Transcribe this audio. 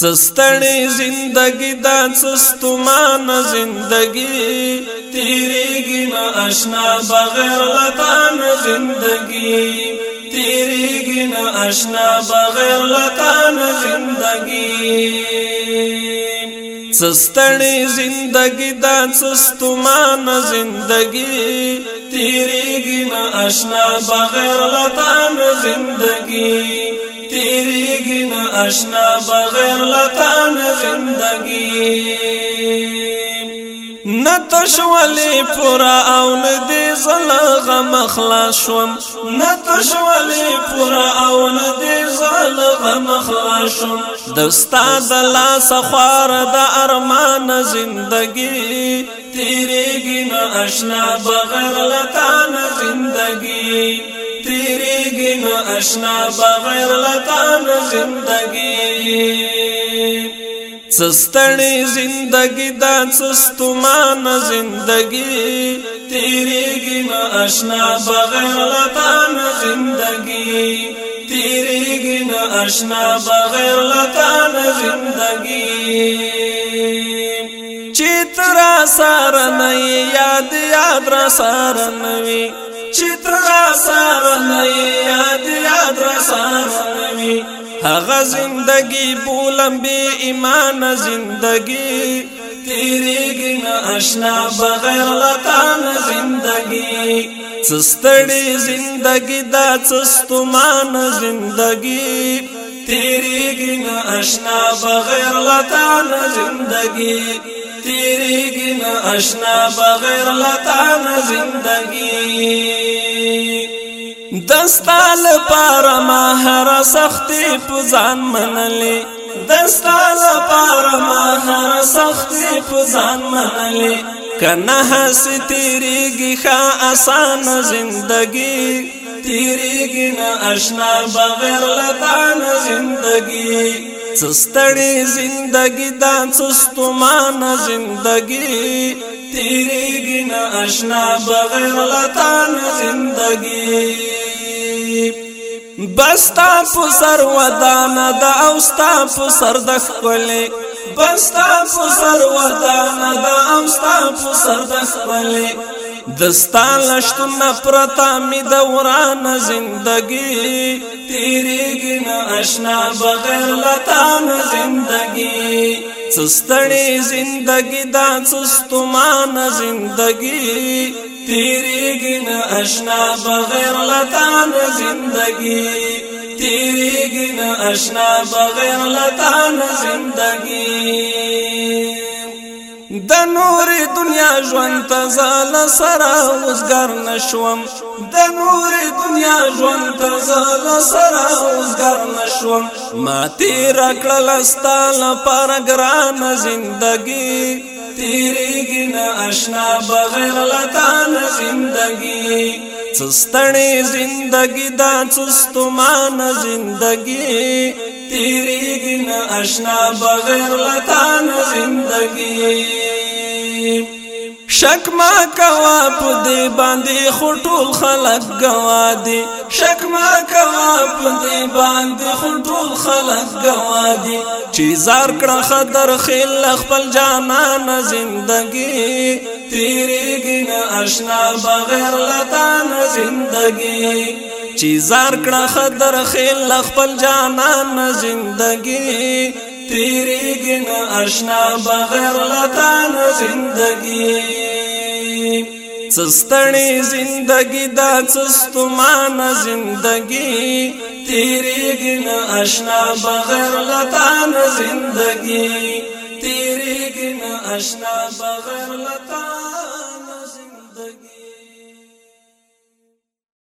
سستړی زندگی دا سستمان زندگی تیریږي نه آشنا بغیر لتان زندگی تیریږي نه آشنا بغیر لتان زندگی سستړی زندگی دا سستمان زندگی تیریږي نه آشنا بغیر لتان زندگی تیریگی نا اشنا بغیر لطان زندگی نتشولی پورا او ندی زل غم اخلاص شوم نتشولی پورا او ندی زل غم اخلاص شوم دستا دلا سخوار د ارمان زندگی تیریگی نا اشنا بغیر لطان زندگی تیریږي نو آشنا بغیر لتا نه زندګي سستړی زندگی دا سستمان زندگی تیریږي نو آشنا بغیر لتا نه زندگی تیریږي نو آشنا بغیر لتا نه زندگی چترا سار نه یاد یاد را سار نه وی چترا سار نه یاد یاد را سار نه وی هغه زندگی بولم به ایمان زندگی تیریږي نه آشنا بغیر لطان زندگی سستړی زندگی دا سستمان زندگی تیریږي نه آشنا بغیر لطان زندگی تیریږي نه آشنا بغیر لتا نه زندگی دستال پار ما هر سختي پزان منلي دستال پار ما هر سختي پزان منلي کنه هس تیریږي ښا آسان زندگی تیریږي نه آشنا بغیر لتا نه زندگی سستړی زندگی دا سستمان زندگی تیریږي نه آشنا بغیر لتان زندگی بستا په سر ودان دا اوستا په سر د خپلې بستا په سر ودان دا اوستا په سر د خپلې دستا لشتو نفرتا می دوران زندگی تیریږي نه آشنا بغیر لتان زندگی سستړی زندگی دا سستمان زندگی تیریږي نه آشنا بغیر لتان زندگی تیریږي نه آشنا بغیر لتان زندگی د نور دنیا ژوند ته زال سره وزګر نشوم د نور دنیا ژوند ته زله سره اوسګر نشوم ما تیر کړل ستاله پر ګران زندگی تیریږي نه آشنا بغیر لتان زندگی څستړې زندگی دا څستمان زندگی تیریږي نه آشنا بغیر لتان زندگی شک ما کوا په دې باندې خټول خلک گوا دي شک ما کوا په دې باندې خټول خلک گوا دي چې زار کړه خطر خل خپل جانان زندگی تیریږي نه آشنا بغیر لتان زندگی چې زار کړه خطر خل خپل جانان زندگی تیریږي نه آشنا بغیر لتان زندگی څستړې زندګي دا څستمان زندګي تیریږي نه آشنا بغیر لتا نه زندګي تیریږي نه آشنا بغیر لتا